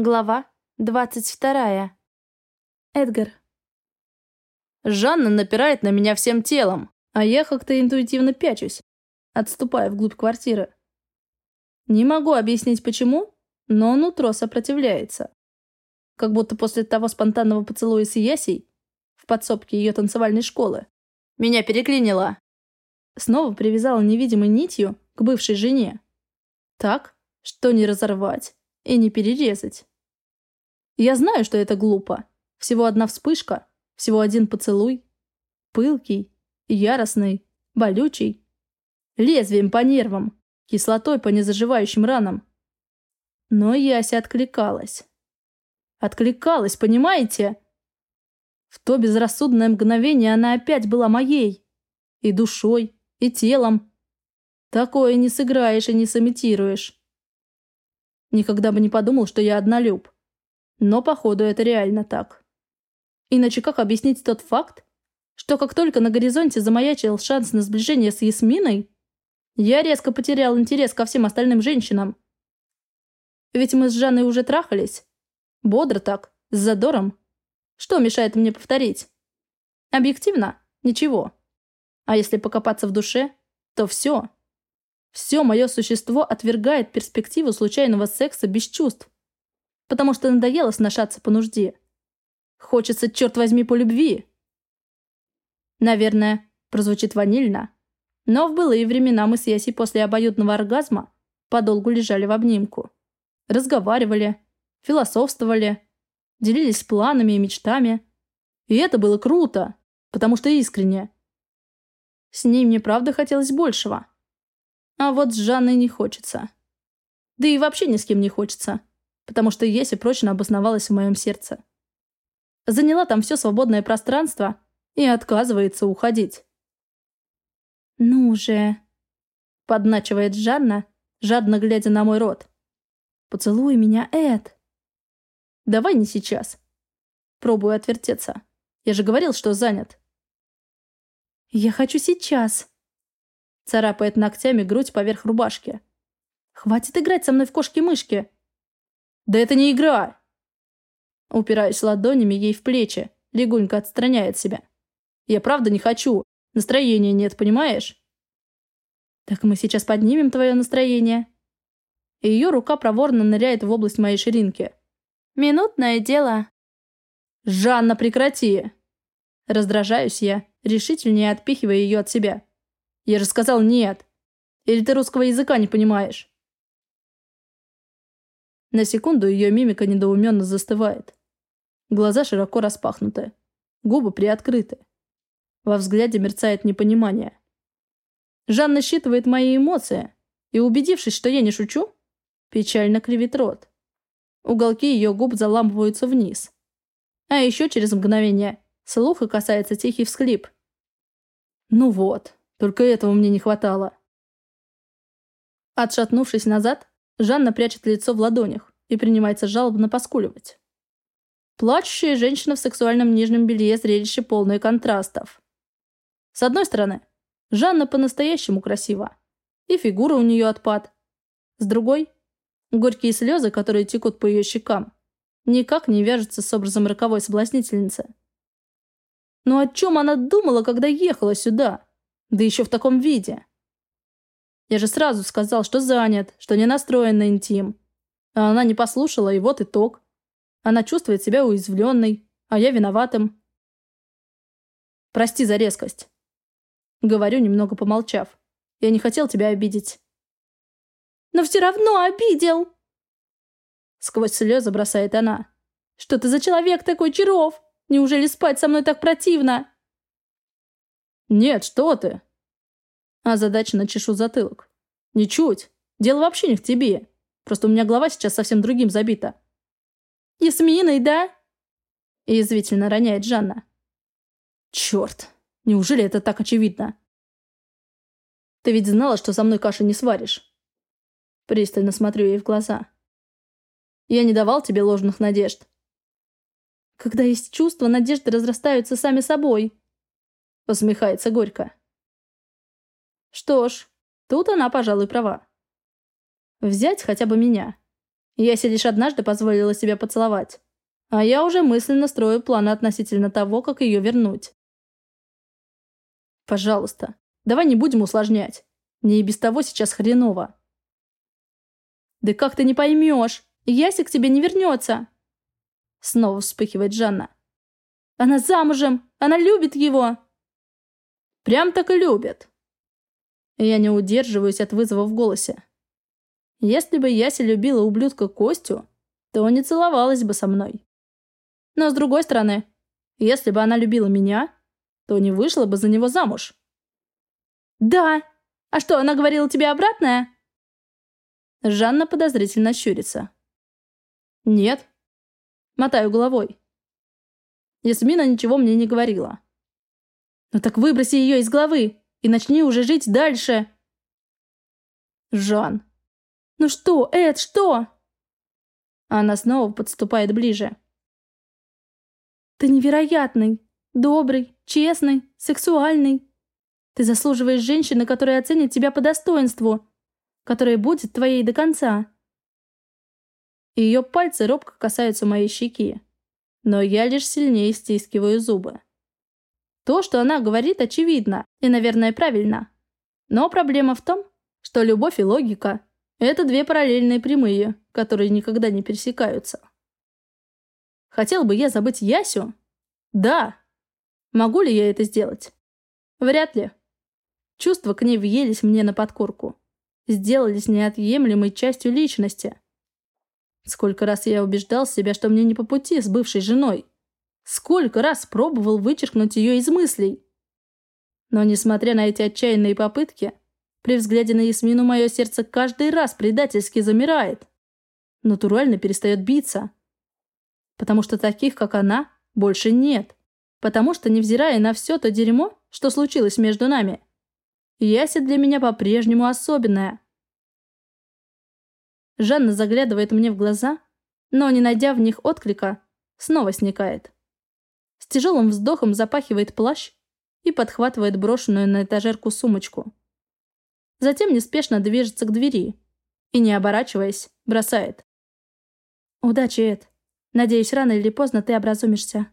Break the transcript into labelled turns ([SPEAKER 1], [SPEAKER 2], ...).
[SPEAKER 1] Глава двадцать вторая. Эдгар.
[SPEAKER 2] Жанна напирает на меня всем телом, а я как-то интуитивно пячусь, отступая вглубь квартиры. Не могу объяснить почему, но нутро сопротивляется. Как будто после того спонтанного поцелуя с Ясей в подсобке ее танцевальной школы меня переклинило. Снова привязала невидимой нитью к бывшей жене. Так, что не разорвать и не перерезать. Я знаю, что это глупо. Всего одна вспышка, всего один поцелуй. Пылкий, яростный, болючий. Лезвием по нервам, кислотой по незаживающим ранам. Но Яся откликалась. Откликалась, понимаете? В то безрассудное мгновение она опять была моей. И душой, и телом. Такое не сыграешь и не сымитируешь. Никогда бы не подумал, что я однолюб. Но, походу, это реально так. Иначе как объяснить тот факт, что как только на горизонте замаячил шанс на сближение с Ясминой, я резко потерял интерес ко всем остальным женщинам. Ведь мы с Жанной уже трахались. Бодро так, с задором. Что мешает мне повторить? Объективно, ничего. А если покопаться в душе, то все. Все мое существо отвергает перспективу случайного секса без чувств потому что надоело сношаться по нужде. Хочется, черт возьми, по любви. Наверное, прозвучит ванильно, но в былые времена мы с Ясей после обоюдного оргазма подолгу лежали в обнимку. Разговаривали, философствовали, делились планами и мечтами. И это было круто, потому что искренне. С ней мне правда хотелось большего. А вот с Жанной не хочется. Да и вообще ни с кем не хочется потому что Еси прочно обосновалась в моем сердце. Заняла там все свободное пространство и отказывается уходить.
[SPEAKER 1] «Ну же!»
[SPEAKER 2] — подначивает Жанна, жадно глядя на мой рот. «Поцелуй меня, Эд!» «Давай не сейчас». Пробую отвертеться. Я же говорил, что занят.
[SPEAKER 1] «Я хочу сейчас!»
[SPEAKER 2] Царапает ногтями грудь поверх рубашки. «Хватит играть со мной в кошки-мышки!» «Да это не игра!» Упираюсь ладонями ей в плечи, легонько отстраняет себя. «Я правда не хочу. Настроения нет, понимаешь?»
[SPEAKER 1] «Так мы сейчас поднимем твое настроение».
[SPEAKER 2] И ее рука проворно ныряет в область моей ширинки.
[SPEAKER 1] «Минутное дело».
[SPEAKER 2] «Жанна, прекрати!» Раздражаюсь я, решительнее отпихивая ее от себя. «Я же сказал нет. Или ты русского языка не понимаешь?» На секунду ее мимика недоуменно застывает. Глаза широко распахнуты. Губы приоткрыты. Во взгляде мерцает непонимание. Жанна считывает мои эмоции и, убедившись, что я не шучу, печально кривит рот. Уголки ее губ заламываются вниз. А еще через мгновение слуха касается тихий всхлип. Ну вот, только этого мне не хватало. Отшатнувшись назад, Жанна прячет лицо в ладонях и принимается жалобно поскуливать. Плачущая женщина в сексуальном нижнем белье зрелище полное контрастов. С одной стороны, Жанна по-настоящему красива, и фигура у нее отпад. С другой, горькие слезы, которые текут по ее щекам, никак не вяжутся с образом роковой соблазнительницы. Но о чем она думала, когда ехала сюда? Да еще в таком виде. Я же сразу сказал, что занят, что не настроен на интим. А она не послушала, и вот итог. Она чувствует себя уязвленной, а я виноватым. Прости за резкость. Говорю, немного помолчав. Я не хотел тебя обидеть.
[SPEAKER 1] Но все равно обидел!
[SPEAKER 2] Сквозь слезы бросает она. Что ты за человек такой, Чаров? Неужели спать со мной так противно? Нет, что ты? А Озадаченно чешу затылок. Ничуть. Дело вообще не в тебе. Просто у меня голова сейчас совсем другим забита.
[SPEAKER 1] «Ясминой, да?»
[SPEAKER 2] Язвительно роняет Жанна. Черт, неужели это так очевидно? Ты ведь знала, что со мной каши не сваришь. Пристально смотрю ей в глаза. Я не давал тебе ложных надежд.
[SPEAKER 1] Когда есть чувства, надежды разрастаются сами собой.
[SPEAKER 2] Усмехается горько. Что ж, тут она, пожалуй, права. Взять хотя бы меня. Яся лишь однажды позволила себя поцеловать. А я уже мысленно строю планы относительно того, как ее вернуть. Пожалуйста, давай не будем усложнять. Мне и без того сейчас хреново. Да как ты не поймешь? Яся к тебе не вернется. Снова вспыхивает Жанна. Она замужем, она любит его. Прям так и любит. Я не удерживаюсь от вызова в голосе. Если бы Яся любила ублюдка Костю, то не целовалась бы со мной. Но с другой стороны, если бы она любила меня, то не вышла бы за него замуж. «Да! А что, она говорила тебе обратное?» Жанна подозрительно щурится. «Нет». Мотаю головой. Ясмина ничего мне не говорила. «Ну так выброси ее из головы и начни уже жить дальше!» «Жан, «Ну что, Эд, что?» Она снова подступает ближе. «Ты невероятный, добрый, честный, сексуальный. Ты заслуживаешь женщины, которая оценит тебя по достоинству, которая будет твоей до конца». Ее пальцы робко касаются моей щеки, но я лишь сильнее стискиваю зубы. То, что она говорит, очевидно и, наверное, правильно. Но проблема в том, что любовь и логика это две параллельные прямые, которые никогда не пересекаются. Хотел бы я забыть Ясю? Да. Могу ли я это сделать? Вряд ли. Чувства к ней въелись мне на подкорку. Сделались неотъемлемой частью личности. Сколько раз я убеждал себя, что мне не по пути с бывшей женой. Сколько раз пробовал вычеркнуть ее из мыслей. Но, несмотря на эти отчаянные попытки, при взгляде на Ясмину мое сердце каждый раз предательски замирает. Натурально перестает биться. Потому что таких, как она, больше нет. Потому что, невзирая на все то дерьмо, что случилось между нами, Яся для меня по-прежнему особенная. Жанна заглядывает мне в глаза, но, не найдя в них отклика, снова сникает. С тяжелым вздохом запахивает плащ и подхватывает брошенную на этажерку сумочку. Затем неспешно движется к двери и, не оборачиваясь, бросает. «Удачи, Эд. Надеюсь, рано или поздно ты образумишься».